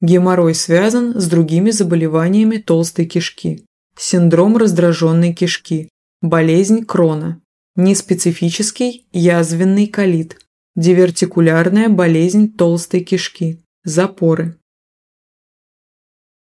Геморрой связан с другими заболеваниями толстой кишки. Синдром раздраженной кишки. Болезнь Крона. Неспецифический язвенный колит. Дивертикулярная болезнь толстой кишки. Запоры.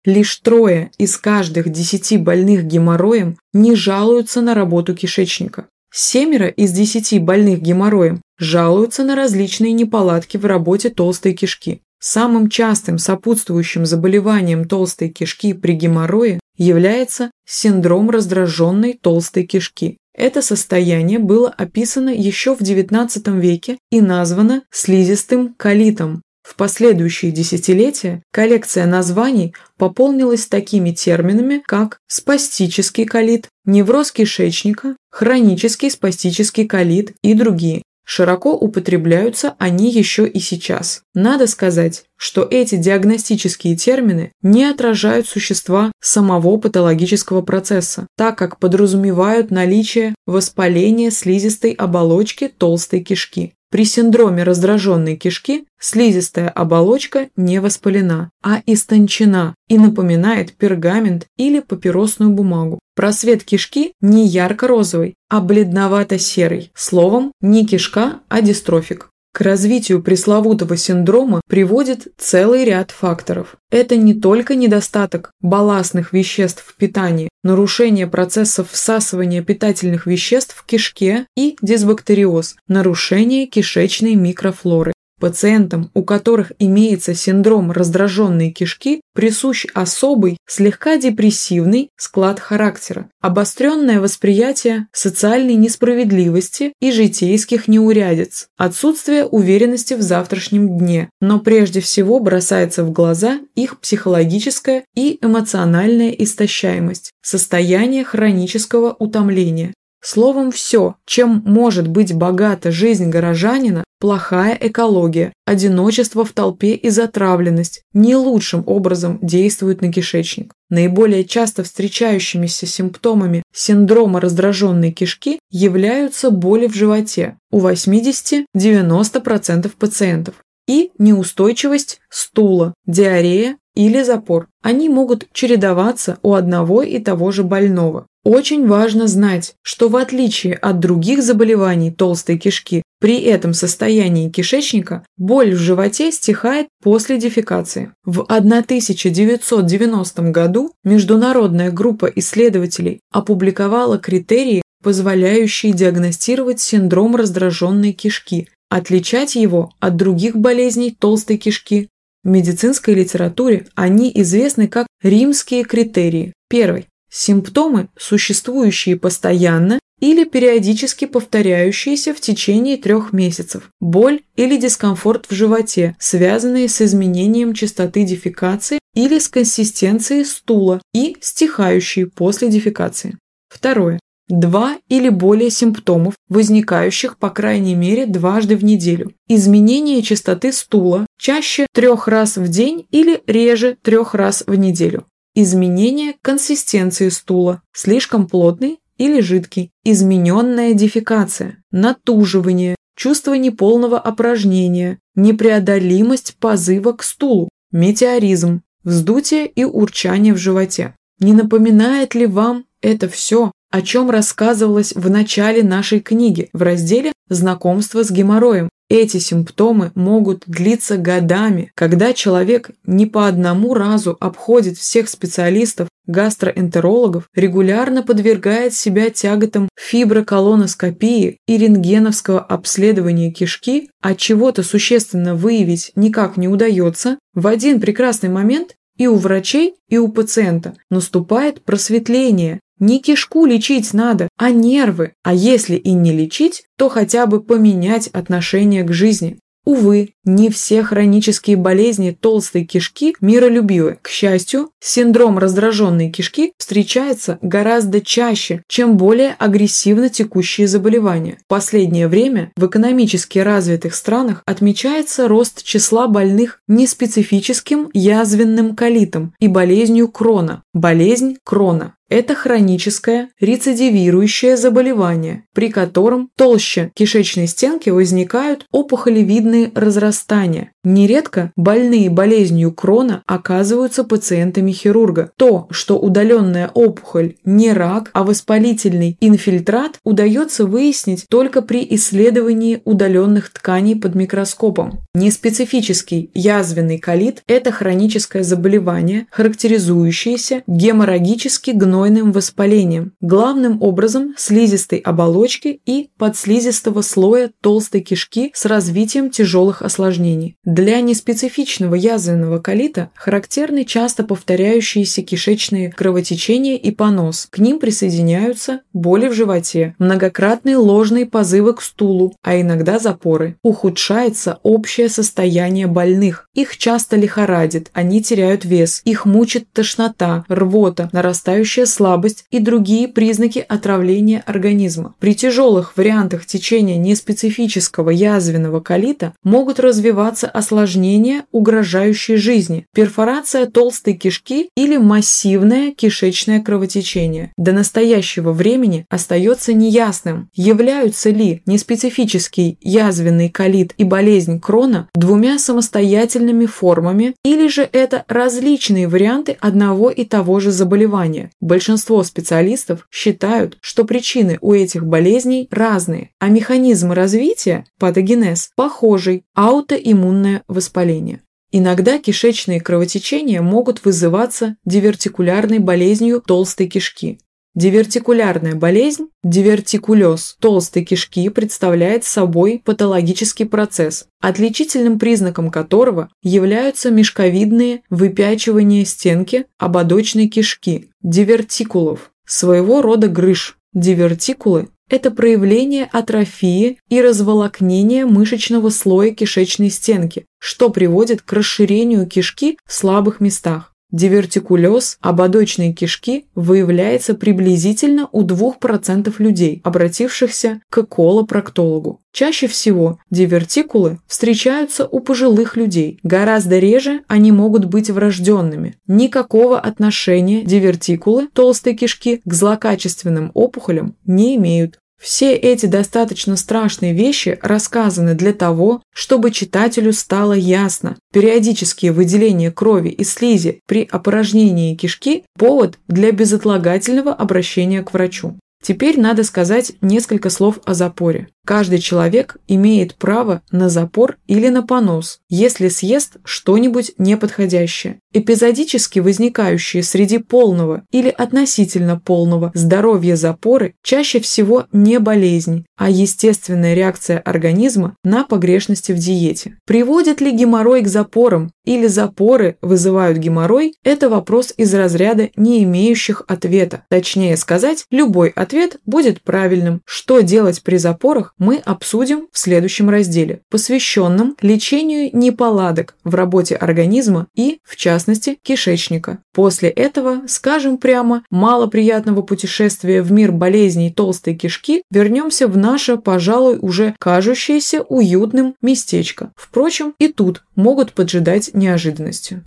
Лишь трое из каждых десяти больных геморроем не жалуются на работу кишечника. Семеро из десяти больных геморроем жалуются на различные неполадки в работе толстой кишки. Самым частым сопутствующим заболеванием толстой кишки при геморрое является синдром раздраженной толстой кишки. Это состояние было описано еще в XIX веке и названо слизистым колитом. В последующие десятилетия коллекция названий пополнилась такими терминами, как спастический колит, невроз кишечника, хронический спастический колит и другие. Широко употребляются они еще и сейчас. Надо сказать, что эти диагностические термины не отражают существа самого патологического процесса, так как подразумевают наличие воспаления слизистой оболочки толстой кишки. При синдроме раздраженной кишки слизистая оболочка не воспалена, а истончена и напоминает пергамент или папиросную бумагу. Просвет кишки не ярко-розовый, а бледновато-серый. Словом, не кишка, а дистрофик. К развитию пресловутого синдрома приводит целый ряд факторов. Это не только недостаток балластных веществ в питании, нарушение процессов всасывания питательных веществ в кишке и дисбактериоз, нарушение кишечной микрофлоры. Пациентам, у которых имеется синдром раздраженной кишки, присущ особый, слегка депрессивный склад характера, обостренное восприятие социальной несправедливости и житейских неурядиц, отсутствие уверенности в завтрашнем дне, но прежде всего бросается в глаза их психологическая и эмоциональная истощаемость, состояние хронического утомления, Словом, все, чем может быть богата жизнь горожанина, плохая экология, одиночество в толпе и затравленность не лучшим образом действуют на кишечник. Наиболее часто встречающимися симптомами синдрома раздраженной кишки являются боли в животе у 80-90% пациентов и неустойчивость стула, диарея или запор. Они могут чередоваться у одного и того же больного. Очень важно знать, что в отличие от других заболеваний толстой кишки, при этом состоянии кишечника боль в животе стихает после дефекации. В 1990 году международная группа исследователей опубликовала критерии, позволяющие диагностировать синдром раздраженной кишки, отличать его от других болезней толстой кишки. В медицинской литературе они известны как римские критерии. Первый Симптомы, существующие постоянно или периодически повторяющиеся в течение трех месяцев. Боль или дискомфорт в животе, связанные с изменением частоты дефекации или с консистенцией стула и стихающие после дефекации. Второе. Два или более симптомов, возникающих по крайней мере дважды в неделю. Изменение частоты стула чаще трех раз в день или реже трех раз в неделю. Изменение консистенции стула, слишком плотный или жидкий. Измененная дефекация, натуживание, чувство неполного опорожнения, непреодолимость позыва к стулу, метеоризм, вздутие и урчание в животе. Не напоминает ли вам это все, о чем рассказывалось в начале нашей книги в разделе «Знакомство с геморроем», эти симптомы могут длиться годами, когда человек не по одному разу обходит всех специалистов, гастроэнтерологов, регулярно подвергает себя тяготам фиброколоноскопии и рентгеновского обследования кишки, а чего-то существенно выявить никак не удается, в один прекрасный момент и у врачей, и у пациента наступает просветление, не кишку лечить надо, а нервы. А если и не лечить, то хотя бы поменять отношение к жизни. Увы, не все хронические болезни толстой кишки миролюбивы. К счастью, синдром раздраженной кишки встречается гораздо чаще, чем более агрессивно текущие заболевания. В последнее время в экономически развитых странах отмечается рост числа больных неспецифическим язвенным колитом и болезнью Крона. Болезнь Крона это хроническое рецидивирующее заболевание, при котором толще кишечной стенки возникают опухолевидные разрастания, возрастания. Нередко больные болезнью Крона оказываются пациентами хирурга. То, что удаленная опухоль не рак, а воспалительный инфильтрат, удается выяснить только при исследовании удаленных тканей под микроскопом. Неспецифический язвенный колит – это хроническое заболевание, характеризующееся геморрагически гнойным воспалением, главным образом слизистой оболочки и подслизистого слоя толстой кишки с развитием тяжелых осложнений. Для неспецифичного язвенного колита характерны часто повторяющиеся кишечные кровотечения и понос. К ним присоединяются боли в животе, многократные ложные позывы к стулу, а иногда запоры. Ухудшается общее состояние больных. Их часто лихорадит, они теряют вес, их мучит тошнота, рвота, нарастающая слабость и другие признаки отравления организма. При тяжелых вариантах течения неспецифического язвенного колита могут развиваться осложнения, угрожающие жизни, перфорация толстой кишки или массивное кишечное кровотечение. До настоящего времени остается неясным, являются ли неспецифический язвенный колит и болезнь Крона двумя самостоятельными формами или же это различные варианты одного и того же заболевания. Большинство специалистов считают, что причины у этих болезней разные, а механизм развития, патогенез, похожий, аутоиммунная воспаление. Иногда кишечные кровотечения могут вызываться дивертикулярной болезнью толстой кишки. Дивертикулярная болезнь, дивертикулез толстой кишки представляет собой патологический процесс, отличительным признаком которого являются мешковидные выпячивания стенки ободочной кишки, дивертикулов, своего рода грыж. Дивертикулы это проявление атрофии и разволокнения мышечного слоя кишечной стенки, что приводит к расширению кишки в слабых местах. Дивертикулез ободочной кишки выявляется приблизительно у 2% людей, обратившихся к колопроктологу. Чаще всего дивертикулы встречаются у пожилых людей, гораздо реже они могут быть врожденными. Никакого отношения дивертикулы толстой кишки к злокачественным опухолям не имеют. Все эти достаточно страшные вещи рассказаны для того, чтобы читателю стало ясно. Периодические выделения крови и слизи при опорожнении кишки – повод для безотлагательного обращения к врачу. Теперь надо сказать несколько слов о запоре. Каждый человек имеет право на запор или на понос, если съест что-нибудь неподходящее. Эпизодически возникающие среди полного или относительно полного здоровья запоры чаще всего не болезнь, а естественная реакция организма на погрешности в диете. Приводит ли геморрой к запорам или запоры вызывают геморрой – это вопрос из разряда не имеющих ответа. Точнее сказать, любой ответ будет правильным. Что делать при запорах, мы обсудим в следующем разделе, посвященном лечению неполадок в работе организма и, в частности, кишечника. После этого, скажем прямо, мало приятного путешествия в мир болезней толстой кишки, вернемся в наше, пожалуй, уже кажущееся уютным местечко. Впрочем, и тут могут поджидать неожиданностью.